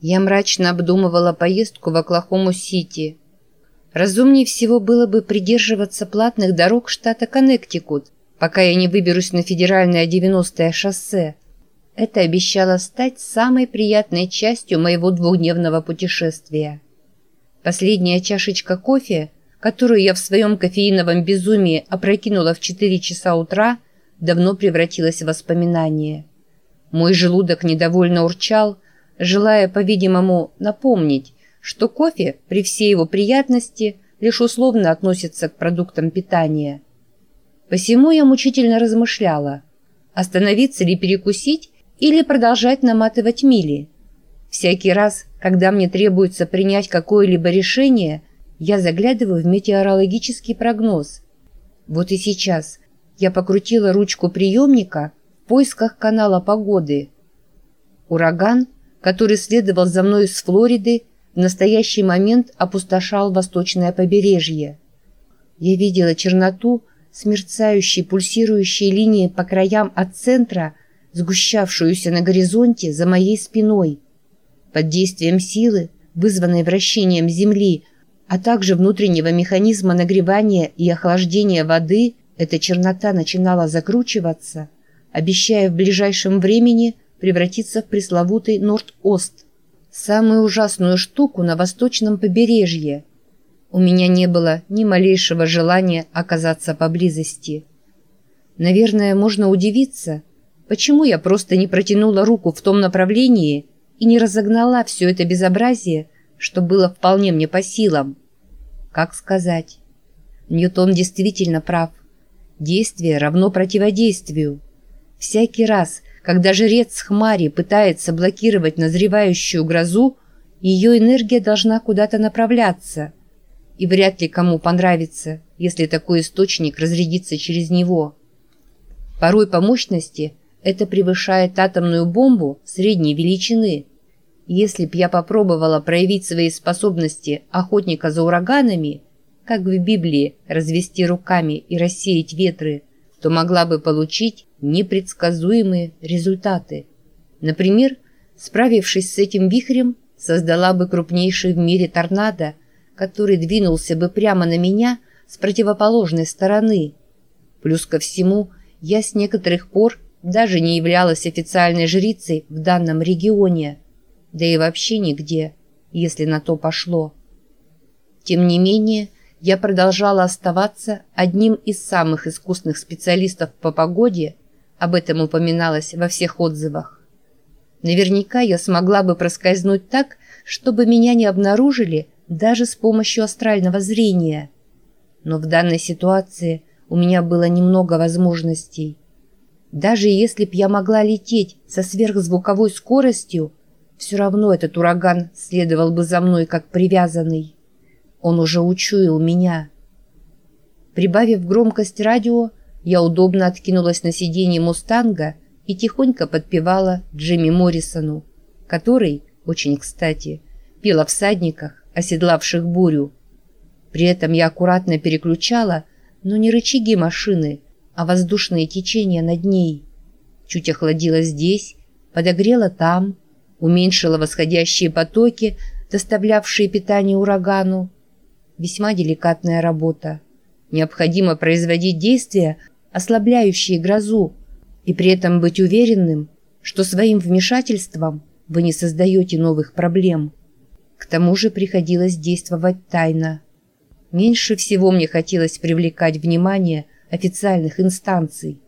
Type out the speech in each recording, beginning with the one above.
Я мрачно обдумывала поездку в Оклахому-Сити. Разумнее всего было бы придерживаться платных дорог штата Коннектикут, пока я не выберусь на федеральное 90-е шоссе. Это обещало стать самой приятной частью моего двухдневного путешествия. Последняя чашечка кофе, которую я в своем кофеиновом безумии опрокинула в 4 часа утра, давно превратилась в воспоминание. Мой желудок недовольно урчал, желая, по-видимому, напомнить, что кофе, при всей его приятности, лишь условно относится к продуктам питания. Посему я мучительно размышляла, остановиться ли перекусить или продолжать наматывать мили. Всякий раз, когда мне требуется принять какое-либо решение, я заглядываю в метеорологический прогноз. Вот и сейчас я покрутила ручку приемника в поисках канала погоды. Ураган, который следовал за мной из Флориды, в настоящий момент опустошал восточное побережье. Я видела черноту с мерцающей пульсирующей линией по краям от центра, сгущавшуюся на горизонте за моей спиной. Под действием силы, вызванной вращением Земли, а также внутреннего механизма нагревания и охлаждения воды, эта чернота начинала закручиваться, обещая в ближайшем времени превратиться в пресловутый Норд-Ост – самую ужасную штуку на восточном побережье. У меня не было ни малейшего желания оказаться поблизости. Наверное, можно удивиться, почему я просто не протянула руку в том направлении и не разогнала все это безобразие, что было вполне мне по силам. Как сказать? Ньютон действительно прав. Действие равно противодействию. Всякий раз, когда жрец Хмари пытается блокировать назревающую грозу, ее энергия должна куда-то направляться. И вряд ли кому понравится, если такой источник разрядится через него. Порой по мощности это превышает атомную бомбу средней величины. Если б я попробовала проявить свои способности охотника за ураганами, как в Библии развести руками и рассеять ветры, то могла бы получить непредсказуемые результаты. Например, справившись с этим вихрем, создала бы крупнейший в мире торнадо, который двинулся бы прямо на меня с противоположной стороны. Плюс ко всему, я с некоторых пор даже не являлась официальной жрицей в данном регионе, да и вообще нигде, если на то пошло. Тем не менее, я продолжала оставаться одним из самых искусных специалистов по погоде, об этом упоминалось во всех отзывах. Наверняка я смогла бы проскользнуть так, чтобы меня не обнаружили даже с помощью астрального зрения. Но в данной ситуации у меня было немного возможностей. Даже если б я могла лететь со сверхзвуковой скоростью, все равно этот ураган следовал бы за мной как привязанный. Он уже учуял меня. Прибавив громкость радио, я удобно откинулась на сиденье «Мустанга» и тихонько подпевала Джимми Моррисону, который, очень кстати, пел о всадниках, оседлавших бурю. При этом я аккуратно переключала, но не рычаги машины, а воздушные течения над ней. Чуть охладила здесь, подогрела там, уменьшила восходящие потоки, доставлявшие питание урагану, весьма деликатная работа. Необходимо производить действия, ослабляющие грозу, и при этом быть уверенным, что своим вмешательством вы не создаете новых проблем. К тому же приходилось действовать тайно. Меньше всего мне хотелось привлекать внимание официальных инстанций.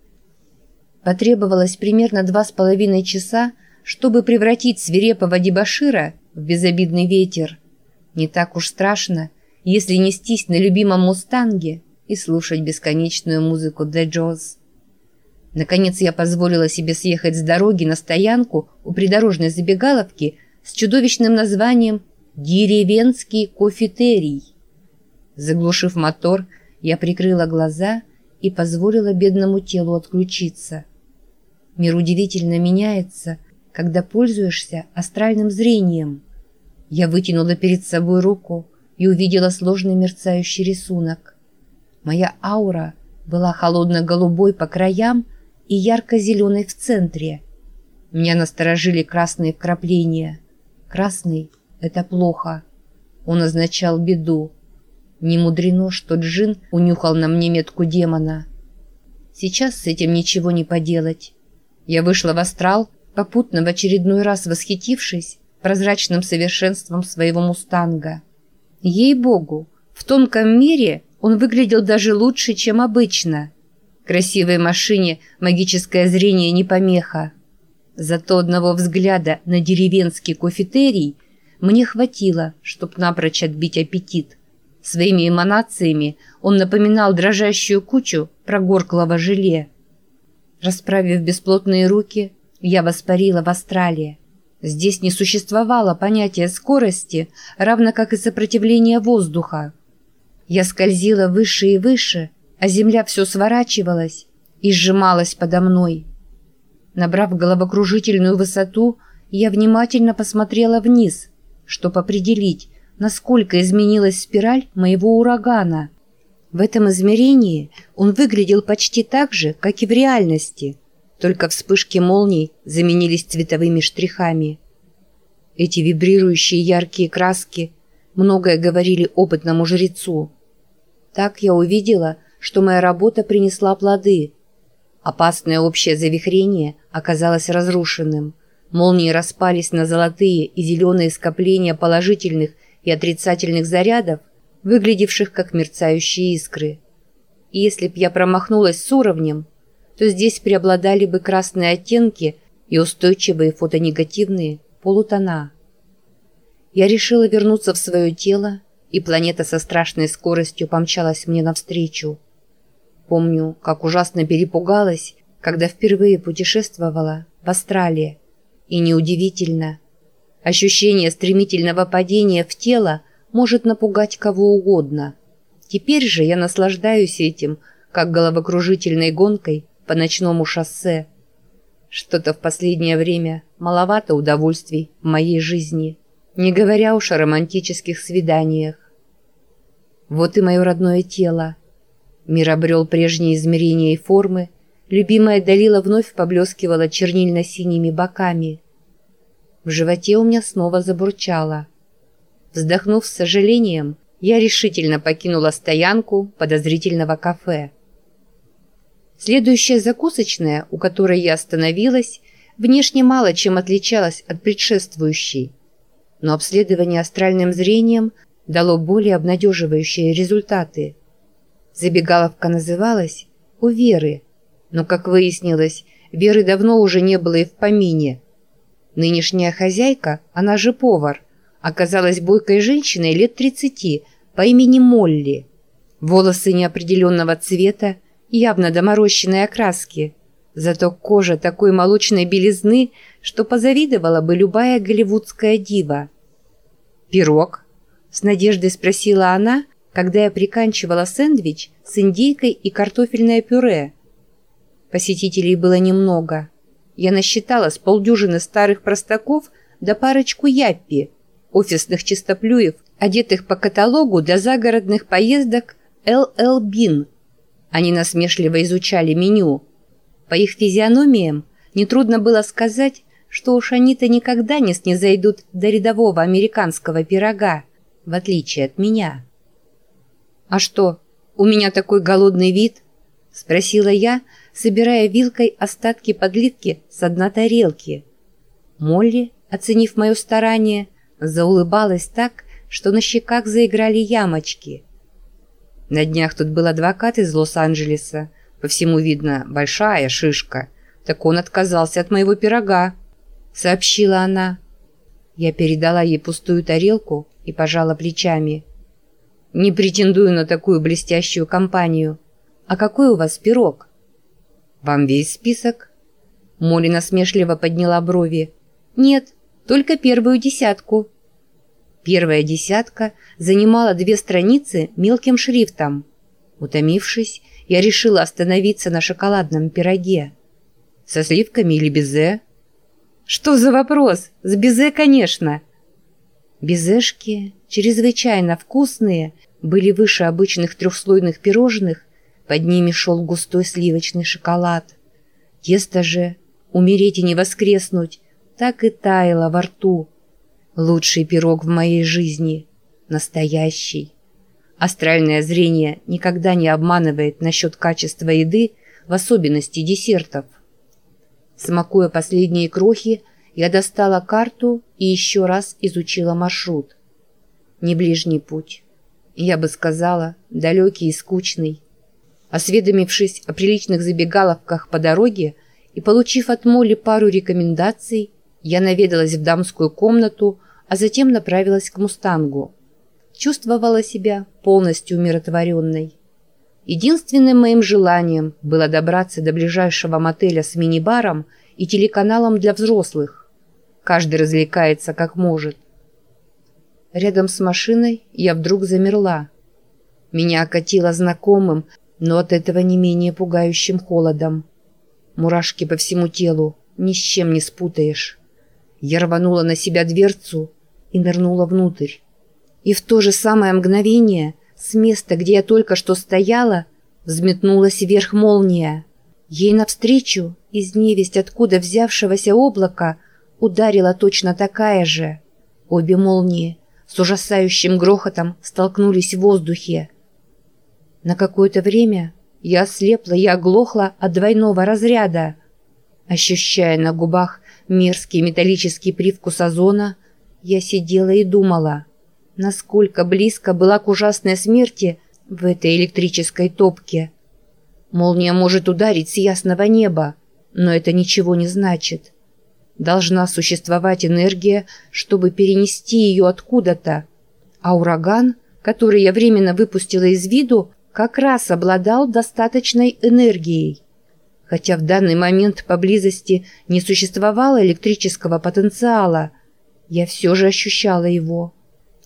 Потребовалось примерно два с половиной часа, чтобы превратить свирепого дебошира в безобидный ветер. Не так уж страшно, если нестись на любимом «Мустанге» и слушать бесконечную музыку «The Jaws». Наконец я позволила себе съехать с дороги на стоянку у придорожной забегаловки с чудовищным названием «Деревенский кофетерий». Заглушив мотор, я прикрыла глаза и позволила бедному телу отключиться. Мир удивительно меняется, когда пользуешься астральным зрением. Я вытянула перед собой руку, и увидела сложный мерцающий рисунок. Моя аура была холодно-голубой по краям и ярко-зеленой в центре. Меня насторожили красные вкрапления. Красный — это плохо. Он означал беду. Не мудрено, что Джин унюхал на мне метку демона. Сейчас с этим ничего не поделать. Я вышла в астрал, попутно в очередной раз восхитившись прозрачным совершенством своего мустанга. Ей-богу, в тонком мире он выглядел даже лучше, чем обычно. Красивой машине магическое зрение не помеха. Зато одного взгляда на деревенский кофетерий мне хватило, чтоб напрочь отбить аппетит. Своими эманациями он напоминал дрожащую кучу прогорклого желе. Расправив бесплотные руки, я воспарила в астрале. Здесь не существовало понятия скорости, равно как и сопротивления воздуха. Я скользила выше и выше, а земля все сворачивалась и сжималась подо мной. Набрав головокружительную высоту, я внимательно посмотрела вниз, чтобы определить, насколько изменилась спираль моего урагана. В этом измерении он выглядел почти так же, как и в реальности, только вспышки молний заменились цветовыми штрихами. Эти вибрирующие яркие краски многое говорили опытному жрецу. Так я увидела, что моя работа принесла плоды. Опасное общее завихрение оказалось разрушенным. Молнии распались на золотые и зеленые скопления положительных и отрицательных зарядов, выглядевших как мерцающие искры. И если б я промахнулась с уровнем, то здесь преобладали бы красные оттенки и устойчивые фотонегативные полутона. Я решила вернуться в свое тело и планета со страшной скоростью помчалась мне навстречу. Помню, как ужасно перепугалась, когда впервые путешествовала в Австралии. И неудивительно. Ощущение стремительного падения в тело может напугать кого угодно. Теперь же я наслаждаюсь этим, как головокружительной гонкой по ночному шоссе. Что-то в последнее время маловато удовольствий в моей жизни не говоря уж о романтических свиданиях. Вот и мое родное тело. Мир обрел прежние измерения и формы, любимая Далила вновь поблескивала чернильно-синими боками. В животе у меня снова забурчало. Вздохнув с сожалением, я решительно покинула стоянку подозрительного кафе. Следующая закусочная, у которой я остановилась, внешне мало чем отличалась от предшествующей – но обследование астральным зрением дало более обнадеживающие результаты. Забегаловка называлась «У Веры», но, как выяснилось, Веры давно уже не было и в помине. Нынешняя хозяйка, она же повар, оказалась бойкой женщиной лет 30 по имени Молли. Волосы неопределенного цвета, явно доморощенной окраски, зато кожа такой молочной белизны – что позавидовала бы любая голливудская дива. «Пирог?» – с надеждой спросила она, когда я приканчивала сэндвич с индейкой и картофельное пюре. Посетителей было немного. Я насчитала с полдюжины старых простаков да парочку яппи, офисных чистоплюев, одетых по каталогу для загородных поездок LL Bean. Они насмешливо изучали меню. По их физиономиям нетрудно было сказать, что уж они-то никогда не снизойдут до рядового американского пирога, в отличие от меня. «А что, у меня такой голодный вид?» – спросила я, собирая вилкой остатки подливки с дна тарелки. Молли, оценив мое старание, заулыбалась так, что на щеках заиграли ямочки. На днях тут был адвокат из Лос-Анджелеса, по всему видно, большая шишка, так он отказался от моего пирога. — сообщила она. Я передала ей пустую тарелку и пожала плечами. «Не претендую на такую блестящую компанию. А какой у вас пирог?» «Вам весь список?» Молли насмешливо подняла брови. «Нет, только первую десятку». Первая десятка занимала две страницы мелким шрифтом. Утомившись, я решила остановиться на шоколадном пироге. «Со сливками или безе?» «Что за вопрос? С безе, конечно!» Безешки, чрезвычайно вкусные, были выше обычных трехслойных пирожных, под ними шел густой сливочный шоколад. Тесто же, умереть и не воскреснуть, так и таяло во рту. Лучший пирог в моей жизни. Настоящий. Астральное зрение никогда не обманывает насчет качества еды, в особенности десертов. Смакуя последние крохи, я достала карту и еще раз изучила маршрут. Не ближний путь. Я бы сказала, далекий и скучный. Осведомившись о приличных забегаловках по дороге и получив от Молли пару рекомендаций, я наведалась в дамскую комнату, а затем направилась к «Мустангу». Чувствовала себя полностью умиротворенной. Единственным моим желанием было добраться до ближайшего мотеля с мини-баром и телеканалом для взрослых. Каждый развлекается как может. Рядом с машиной я вдруг замерла. Меня окатило знакомым, но от этого не менее пугающим холодом. Мурашки по всему телу, ни с чем не спутаешь. Я рванула на себя дверцу и нырнула внутрь. И в то же самое мгновение с места, где я только что стояла, взметнулась вверх молния. Ей навстречу, из невесть откуда взявшегося облака, ударила точно такая же. Обе молнии с ужасающим грохотом столкнулись в воздухе. На какое-то время я ослепла и оглохла от двойного разряда. Ощущая на губах мерзкий металлический привкус озона, я сидела и думала, насколько близко была к ужасной смерти в этой электрической топке. Молния может ударить с ясного неба, но это ничего не значит. Должна существовать энергия, чтобы перенести ее откуда-то. А ураган, который я временно выпустила из виду, как раз обладал достаточной энергией. Хотя в данный момент поблизости не существовало электрического потенциала, я все же ощущала его.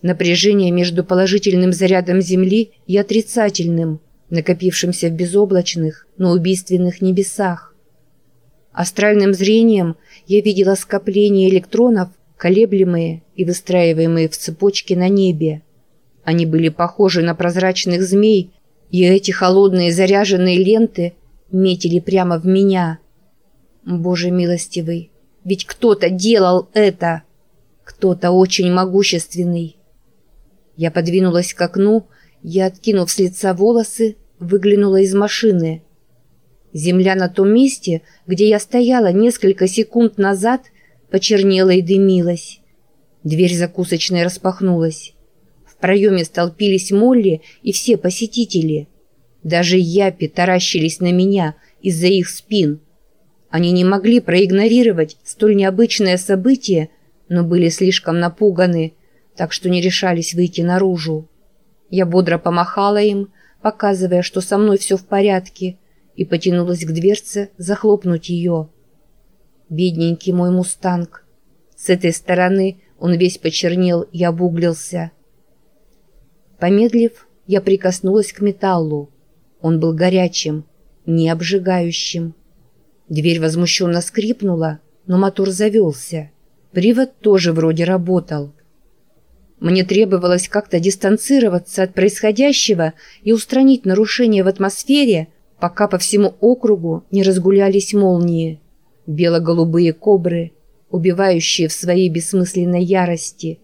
Напряжение между положительным зарядом Земли и отрицательным, накопившимся в безоблачных, но убийственных небесах. Астральным зрением я видела скопление электронов, колеблемые и выстраиваемые в цепочки на небе. Они были похожи на прозрачных змей, и эти холодные заряженные ленты метили прямо в меня. Боже милостивый, ведь кто-то делал это! Кто-то очень могущественный. Я подвинулась к окну, я, откинув с лица волосы, выглянула из машины. Земля на том месте, где я стояла несколько секунд назад, почернела и дымилась. Дверь закусочной распахнулась. В проеме столпились Молли и все посетители. Даже япи таращились на меня из-за их спин. Они не могли проигнорировать столь необычное событие, но были слишком напуганы, так что не решались выйти наружу. Я бодро помахала им, показывая, что со мной все в порядке, и потянулась к дверце захлопнуть ее. Бедненький мой мустанг. С этой стороны он весь почернел и обуглился. Помедлив, я прикоснулась к металлу. Он был горячим, не обжигающим. Дверь возмущенно скрипнула, но мотор завелся. Привод тоже вроде работал. Мне требовалось как-то дистанцироваться от происходящего и устранить нарушения в атмосфере, пока по всему округу не разгулялись молнии. Бело-голубые кобры, убивающие в своей бессмысленной ярости –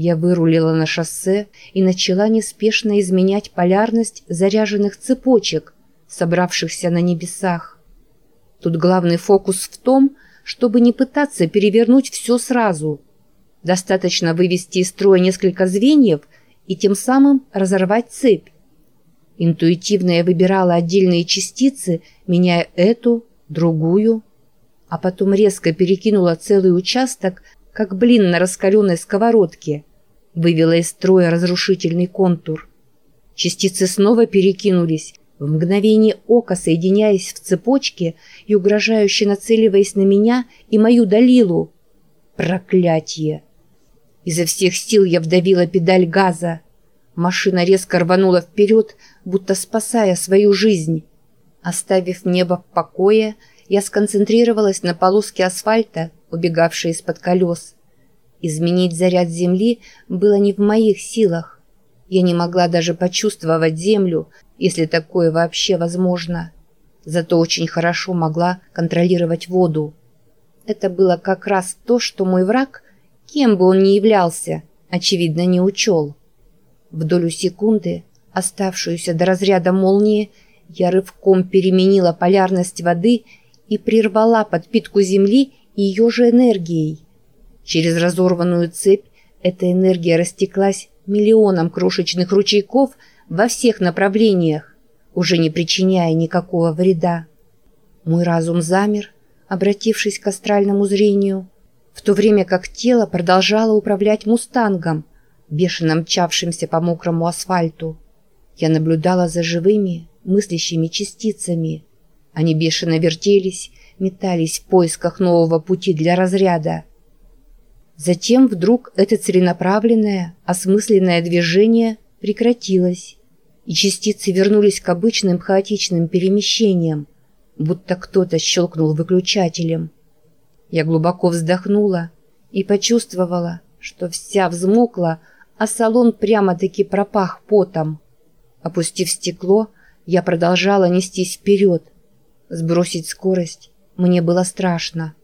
я вырулила на шоссе и начала неспешно изменять полярность заряженных цепочек, собравшихся на небесах. Тут главный фокус в том, чтобы не пытаться перевернуть все сразу. Достаточно вывести из строя несколько звеньев и тем самым разорвать цепь. Интуитивно я выбирала отдельные частицы, меняя эту, другую, а потом резко перекинула целый участок как блин на раскаленной сковородке, вывела из строя разрушительный контур. Частицы снова перекинулись, в мгновение ока соединяясь в цепочке и угрожающе нацеливаясь на меня и мою Далилу. Проклятие! Изо всех сил я вдавила педаль газа. Машина резко рванула вперед, будто спасая свою жизнь. Оставив небо в покое, я сконцентрировалась на полоске асфальта, убегавшей из-под колес. Изменить заряд земли было не в моих силах. Я не могла даже почувствовать землю, если такое вообще возможно. Зато очень хорошо могла контролировать воду. Это было как раз то, что мой враг, Кем бы он ни являлся, очевидно, не учел. В долю секунды, оставшуюся до разряда молнии, я рывком переменила полярность воды и прервала подпитку Земли ее же энергией. Через разорванную цепь эта энергия растеклась миллионом крошечных ручейков во всех направлениях, уже не причиняя никакого вреда. Мой разум замер, обратившись к астральному зрению, в то время как тело продолжало управлять мустангом, бешено мчавшимся по мокрому асфальту. Я наблюдала за живыми, мыслящими частицами. Они бешено вертелись, метались в поисках нового пути для разряда. Затем вдруг это целенаправленное, осмысленное движение прекратилось, и частицы вернулись к обычным хаотичным перемещениям, будто кто-то щелкнул выключателем. Я глубоко вздохнула и почувствовала, что вся взмокла, а салон прямо-таки пропах потом. Опустив стекло, я продолжала нестись вперед. Сбросить скорость мне было страшно.